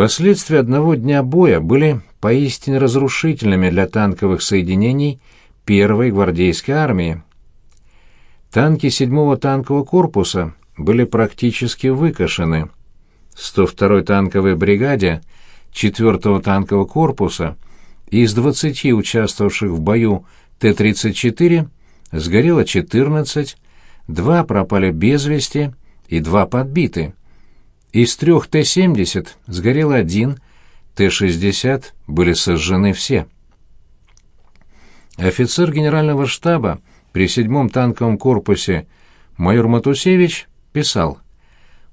Последствия одного дня боя были поистине разрушительными для танковых соединений первой гвардейской армии. Танки 7-го танкового корпуса были практически выкошены. 102-й танковой бригаде 4-го танкового корпуса из 20 участвовавших в бою Т-34 сгорело 14, два пропали без вести и два подбиты. Из трех Т-70 сгорел один, Т-60 были сожжены все. Офицер генерального штаба при седьмом танковом корпусе майор Матусевич писал,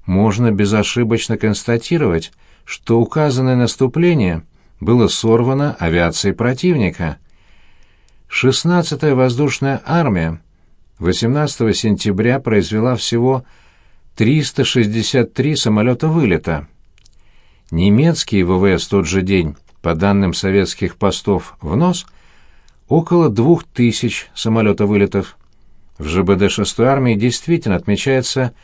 «Можно безошибочно констатировать, что указанное наступление было сорвано авиацией противника. 16-я воздушная армия 18 сентября произвела всего 363 самолета вылета. Немецкие ВВС тот же день, по данным советских постов в НОС, около 2000 самолета вылетов. В ЖБД 6-й армии действительно отмечается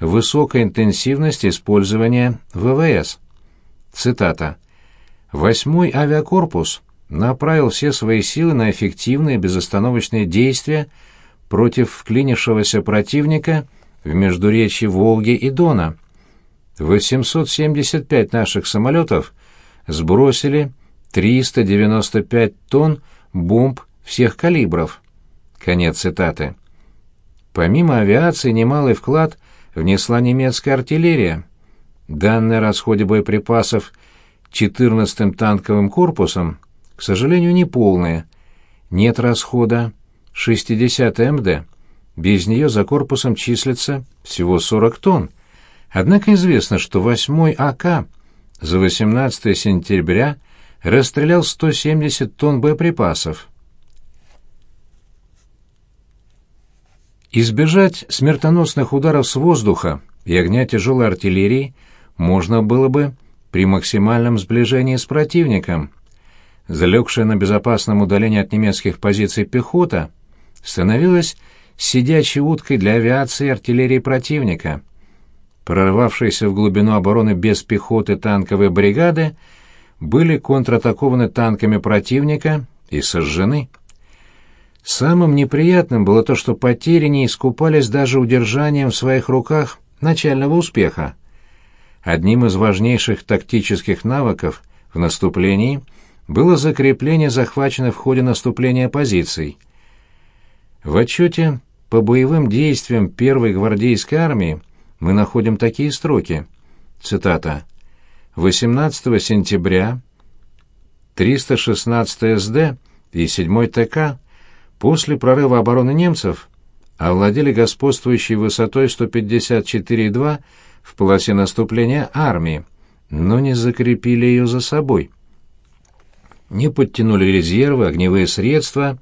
высокая интенсивность использования ВВС. Цитата. «Восьмой авиакорпус направил все свои силы на эффективные безостановочные действия против вклинившегося противника – в междуречье Волги и Дона. 875 наших самолетов сбросили 395 тонн бомб всех калибров. Конец цитаты. Помимо авиации немалый вклад внесла немецкая артиллерия. Данные о расходе боеприпасов 14-м танковым корпусом, к сожалению, неполные. Нет расхода 60 МД. Без нее за корпусом числится всего 40 тонн. Однако известно, что 8-й АК за 18 сентября расстрелял 170 тонн боеприпасов. Избежать смертоносных ударов с воздуха и огня тяжелой артиллерии можно было бы при максимальном сближении с противником. Залегшая на безопасном удалении от немецких позиций пехота становилась сидячей уткой для авиации и артиллерии противника. Прорвавшиеся в глубину обороны без пехоты танковые бригады были контратакованы танками противника и сожжены. Самым неприятным было то, что потери не искупались даже удержанием в своих руках начального успеха. Одним из важнейших тактических навыков в наступлении было закрепление захваченных в ходе наступления позиций. В отчете по боевым действиям первой гвардейской армии мы находим такие строки. Цитата. 18 сентября 316 СД и 7 ТК после прорыва обороны немцев овладели господствующей высотой 154,2 в полосе наступления армии, но не закрепили ее за собой. Не подтянули резервы, огневые средства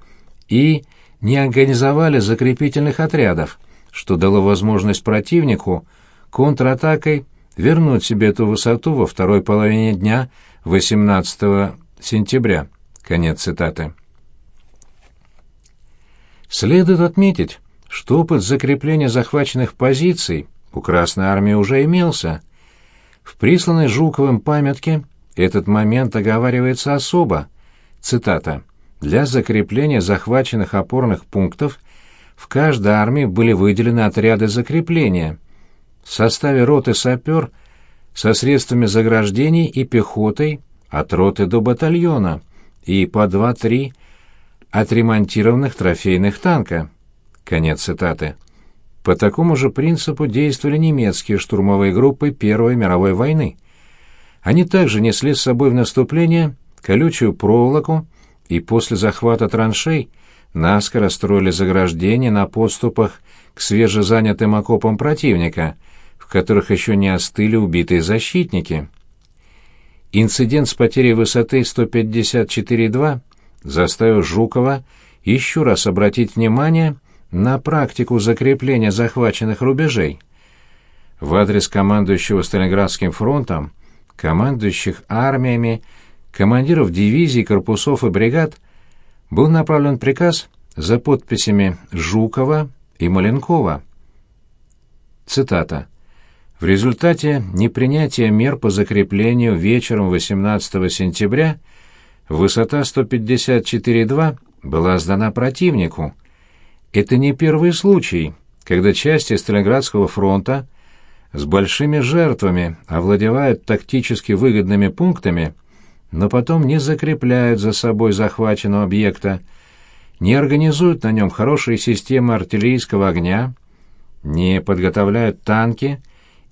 и не организовали закрепительных отрядов, что дало возможность противнику контратакой вернуть себе эту высоту во второй половине дня 18 сентября. Конец цитаты. Следует отметить, что опыт закрепления захваченных позиций у Красной Армии уже имелся. В присланной Жуковым памятке этот момент оговаривается особо. Цитата. Для закрепления захваченных опорных пунктов в каждой армии были выделены отряды закрепления в составе роты сапер со средствами заграждений и пехотой от роты до батальона и по 2-3 отремонтированных трофейных танка. Конец цитаты. По такому же принципу действовали немецкие штурмовые группы Первой мировой войны. Они также несли с собой в наступление колючую проволоку, и после захвата траншей наскоро строили заграждения на подступах к свежезанятым окопам противника, в которых еще не остыли убитые защитники. Инцидент с потерей высоты 154,2 заставил Жукова еще раз обратить внимание на практику закрепления захваченных рубежей. В адрес командующего Сталинградским фронтом, командующих армиями, командиров дивизий, корпусов и бригад был направлен приказ за подписями Жукова и Маленкова. Цитата. В результате непринятия мер по закреплению вечером 18 сентября высота 154,2 была сдана противнику. Это не первый случай, когда части Сталинградского фронта с большими жертвами овладевают тактически выгодными пунктами, но потом не закрепляют за собой захваченного объекта, не организуют на нем хорошие системы артиллерийского огня, не подготовляют танки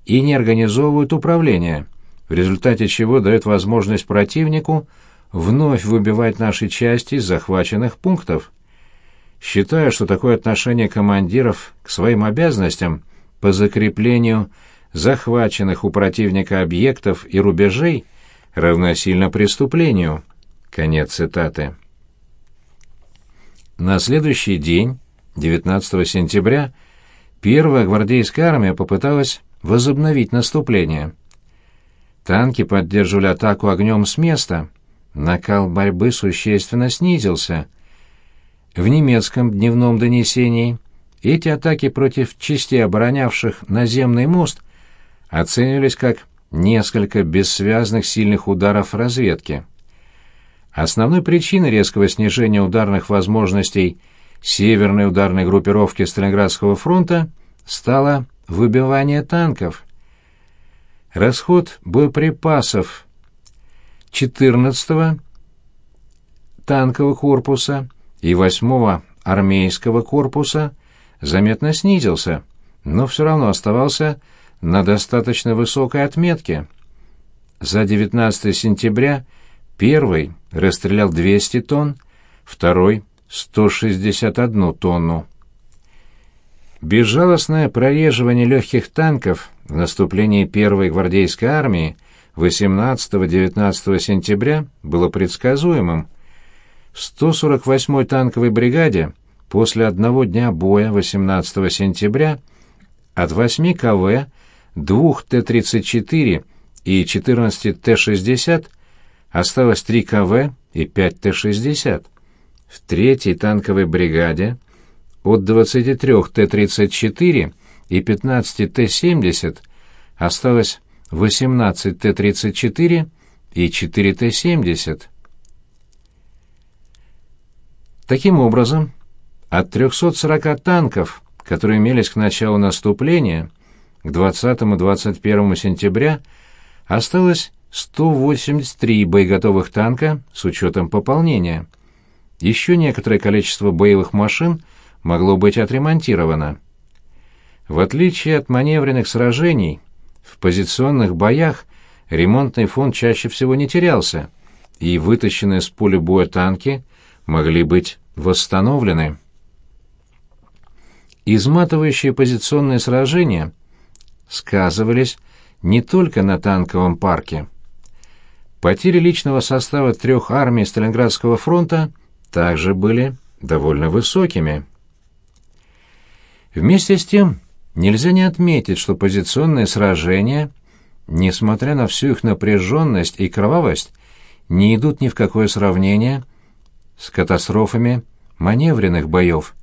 и не организовывают управление, в результате чего дают возможность противнику вновь выбивать наши части из захваченных пунктов. Считаю, что такое отношение командиров к своим обязанностям по закреплению захваченных у противника объектов и рубежей равносильно преступлению. Конец цитаты. На следующий день, 19 сентября, первая гвардейская армия попыталась возобновить наступление. Танки поддерживали атаку огнем с места. Накал борьбы существенно снизился. В немецком дневном донесении эти атаки против частей, оборонявших наземный мост, оценивались как несколько бессвязных сильных ударов разведки. Основной причиной резкого снижения ударных возможностей северной ударной группировки Сталинградского фронта стало выбивание танков. Расход боеприпасов 14-го танкового корпуса и 8-го армейского корпуса заметно снизился, но все равно оставался на достаточно высокой отметке. За 19 сентября первый расстрелял 200 тонн, второй — 161 тонну. Безжалостное прореживание легких танков в наступлении первой гвардейской армии 18-19 сентября было предсказуемым. В 148-й танковой бригаде после одного дня боя 18 сентября от 8 КВ, 2 Т-34 и 14 Т-60 осталось 3 КВ и 5 Т-60. В третьей танковой бригаде от 23 Т-34 и 15 Т-70 осталось 18 Т-34 и 4 Т-70. Таким образом, от 340 танков, которые имелись к началу наступления, к 20 и 21 сентября осталось 183 боеготовых танка с учетом пополнения. Еще некоторое количество боевых машин – могло быть отремонтировано. В отличие от маневренных сражений, в позиционных боях ремонтный фонд чаще всего не терялся, и вытащенные с поля боя танки могли быть восстановлены. Изматывающие позиционные сражения сказывались не только на танковом парке. Потери личного состава трех армий Сталинградского фронта также были довольно высокими. Вместе с тем, нельзя не отметить, что позиционные сражения, несмотря на всю их напряженность и кровавость, не идут ни в какое сравнение с катастрофами маневренных боев.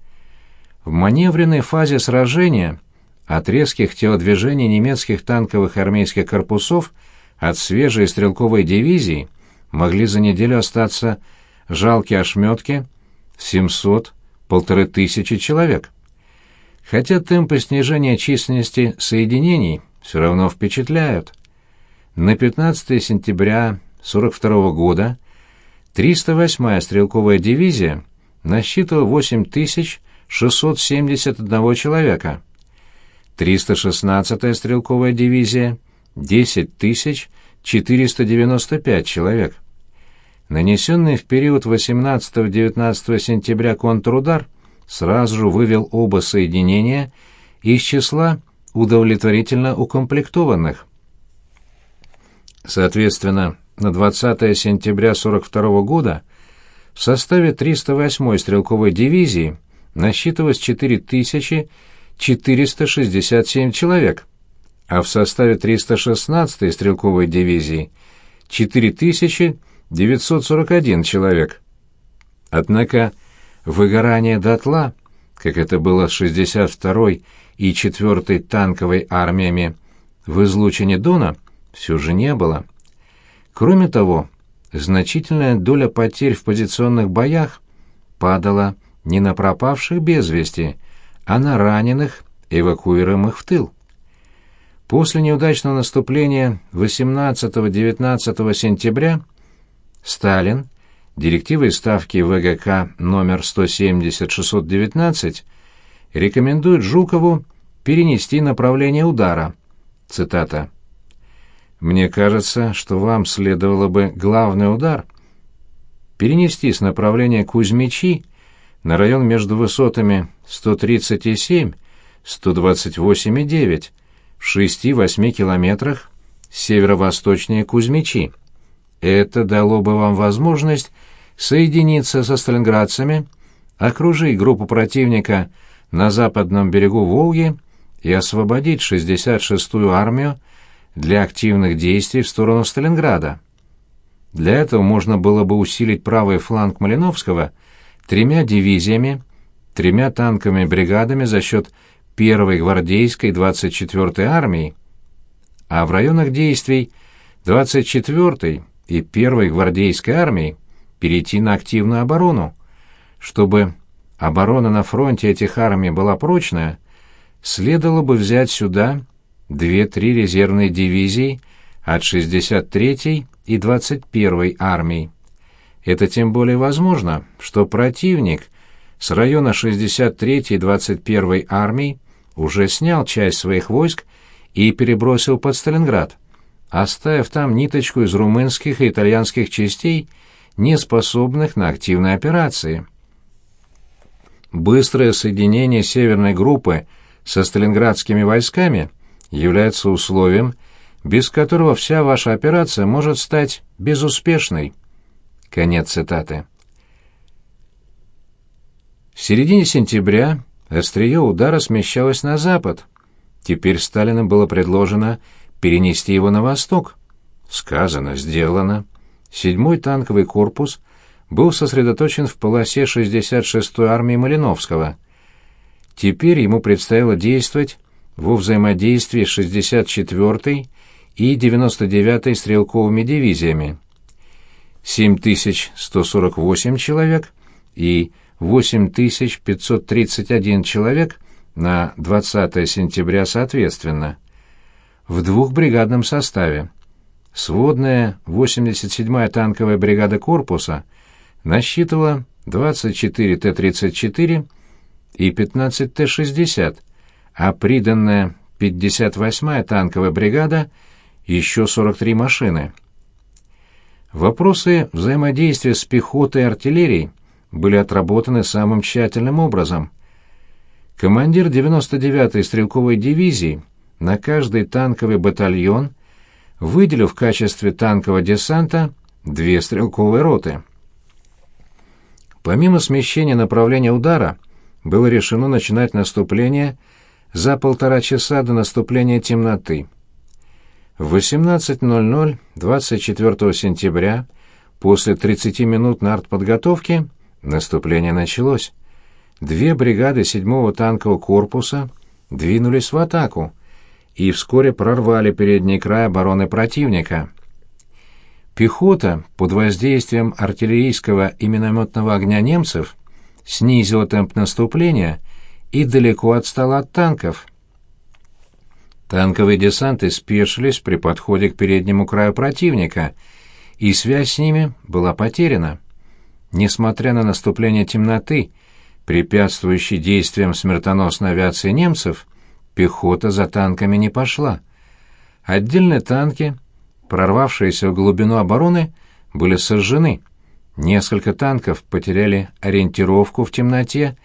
В маневренной фазе сражения от резких телодвижений немецких танковых армейских корпусов от свежей стрелковой дивизии могли за неделю остаться жалкие ошметки 700-полторы тысячи человек хотя темпы снижения численности соединений все равно впечатляют. На 15 сентября 42 года 308-я стрелковая дивизия насчитывала 8671 человека, 316-я стрелковая дивизия — 10495 человек. Нанесенный в период 18-19 сентября контрудар сразу же вывел оба соединения из числа удовлетворительно укомплектованных. Соответственно, на 20 сентября 42 года в составе 308-й стрелковой дивизии насчитывалось 4467 человек, а в составе 316-й стрелковой дивизии 4941 человек. Однако выгорание дотла, как это было с 62-й и 4-й танковой армиями в излучине Дона все же не было. Кроме того, значительная доля потерь в позиционных боях падала не на пропавших без вести, а на раненых, эвакуируемых в тыл. После неудачного наступления 18-19 сентября Сталин директивой Ставки ВГК номер 170-619 рекомендует Жукову перенести направление удара. Цитата. «Мне кажется, что вам следовало бы главный удар перенести с направления Кузьмичи на район между высотами 137, 128,9 в 6-8 километрах северо-восточнее Кузьмичи. Это дало бы вам возможность соединиться со сталинградцами, окружить группу противника на западном берегу Волги и освободить 66-ю армию для активных действий в сторону Сталинграда. Для этого можно было бы усилить правый фланг Малиновского тремя дивизиями, тремя танковыми бригадами за счет 1-й гвардейской 24-й армии, а в районах действий 24-й и 1-й гвардейской армии перейти на активную оборону. Чтобы оборона на фронте этих армий была прочная, следовало бы взять сюда 2-3 резервные дивизии от 63-й и 21-й армий. Это тем более возможно, что противник с района 63-й и 21-й армий уже снял часть своих войск и перебросил под Сталинград, оставив там ниточку из румынских и итальянских частей, не способных на активные операции. Быстрое соединение северной группы со сталинградскими войсками является условием, без которого вся ваша операция может стать безуспешной. Конец цитаты. В середине сентября Острие удара смещалось на запад. Теперь Сталину было предложено перенести его на восток. Сказано, сделано. Седьмой танковый корпус был сосредоточен в полосе 66-й армии Малиновского. Теперь ему предстояло действовать во взаимодействии с 64-й и 99-й стрелковыми дивизиями. 7148 человек и 8531 человек на 20 сентября соответственно. В двухбригадном составе. Сводная 87-я танковая бригада корпуса насчитывала 24 Т-34 и 15 Т-60, а приданная 58-я танковая бригада еще 43 машины. Вопросы взаимодействия с пехотой и артиллерией были отработаны самым тщательным образом. Командир 99-й стрелковой дивизии на каждый танковый батальон выделил в качестве танкового десанта две стрелковые роты. Помимо смещения направления удара, было решено начинать наступление за полтора часа до наступления темноты. В 18.00 24 сентября, после 30 минут на артподготовке, Наступление началось. Две бригады 7-го танкового корпуса двинулись в атаку и вскоре прорвали передний край обороны противника. Пехота под воздействием артиллерийского и минометного огня немцев снизила темп наступления и далеко отстала от танков. Танковые десанты спешились при подходе к переднему краю противника, и связь с ними была потеряна. Несмотря на наступление темноты, препятствующей действиям смертоносной авиации немцев, пехота за танками не пошла. Отдельные танки, прорвавшиеся в глубину обороны, были сожжены. Несколько танков потеряли ориентировку в темноте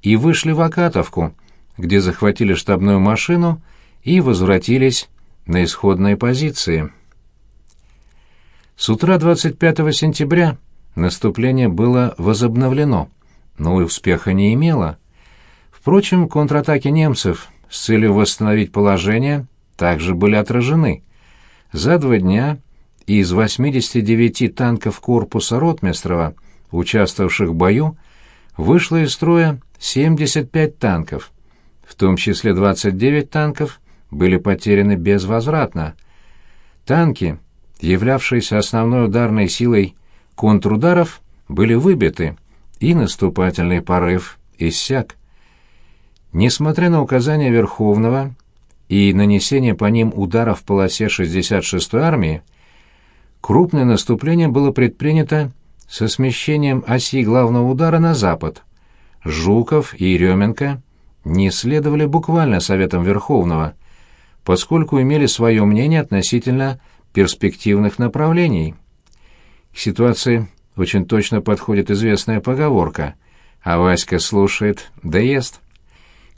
и вышли в Акатовку, где захватили штабную машину и возвратились на исходные позиции. С утра 25 сентября наступление было возобновлено, но и успеха не имело. Впрочем, контратаки немцев с целью восстановить положение также были отражены. За два дня из 89 танков корпуса Ротмистрова, участвовавших в бою, вышло из строя 75 танков, в том числе 29 танков были потеряны безвозвратно. Танки, являвшиеся основной ударной силой контрударов, были выбиты, и наступательный порыв иссяк. Несмотря на указания Верховного и нанесение по ним ударов в полосе 66-й армии, крупное наступление было предпринято со смещением оси главного удара на запад. Жуков и Еременко не следовали буквально советам Верховного, поскольку имели свое мнение относительно перспективных направлений. К ситуации очень точно подходит известная поговорка «А Васька слушает, да ест».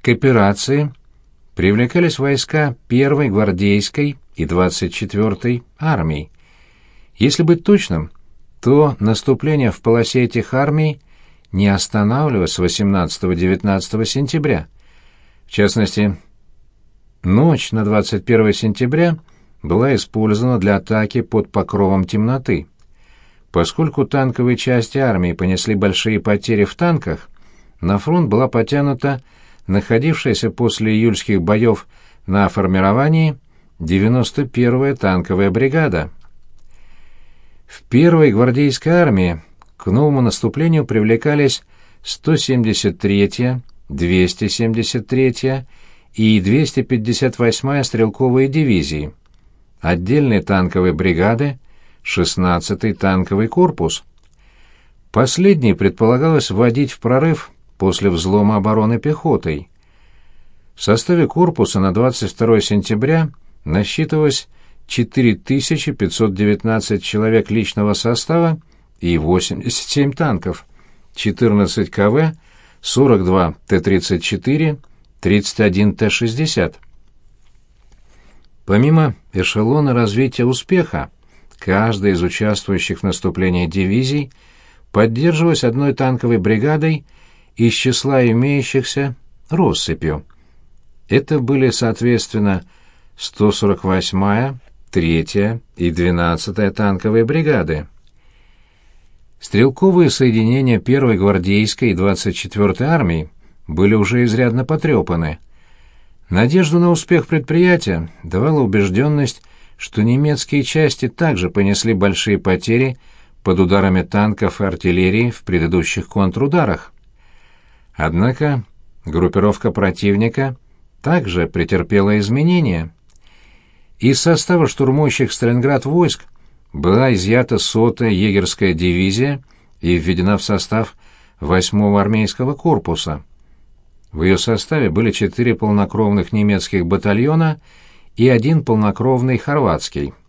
К операции привлекались войска 1-й гвардейской и 24-й армий. Если быть точным, то наступление в полосе этих армий не останавливалось с 18-19 сентября. В частности, ночь на 21 сентября была использована для атаки под покровом темноты. Поскольку танковые части армии понесли большие потери в танках, на фронт была потянута находившаяся после июльских боев на формировании 91-я танковая бригада. В первой гвардейской армии к новому наступлению привлекались 173-я, 273-я и 258-я стрелковые дивизии, отдельные танковые бригады, 16-й танковый корпус. Последний предполагалось вводить в прорыв после взлома обороны пехотой. В составе корпуса на 22 сентября насчитывалось 4519 человек личного состава и 87 танков, 14 КВ, 42 Т-34, 31 Т-60. Помимо эшелона развития успеха, каждая из участвующих в наступлении дивизий поддерживалась одной танковой бригадой из числа имеющихся россыпью. Это были, соответственно, 148-я, 3-я и 12-я танковые бригады. Стрелковые соединения 1-й гвардейской и 24-й армии были уже изрядно потрепаны. Надежду на успех предприятия давала убежденность, что немецкие части также понесли большие потери под ударами танков и артиллерии в предыдущих контрударах. Однако группировка противника также претерпела изменения. Из состава штурмующих Сталинград войск была изъята сотая егерская дивизия и введена в состав 8-го армейского корпуса. В ее составе были четыре полнокровных немецких батальона и один полнокровный хорватский –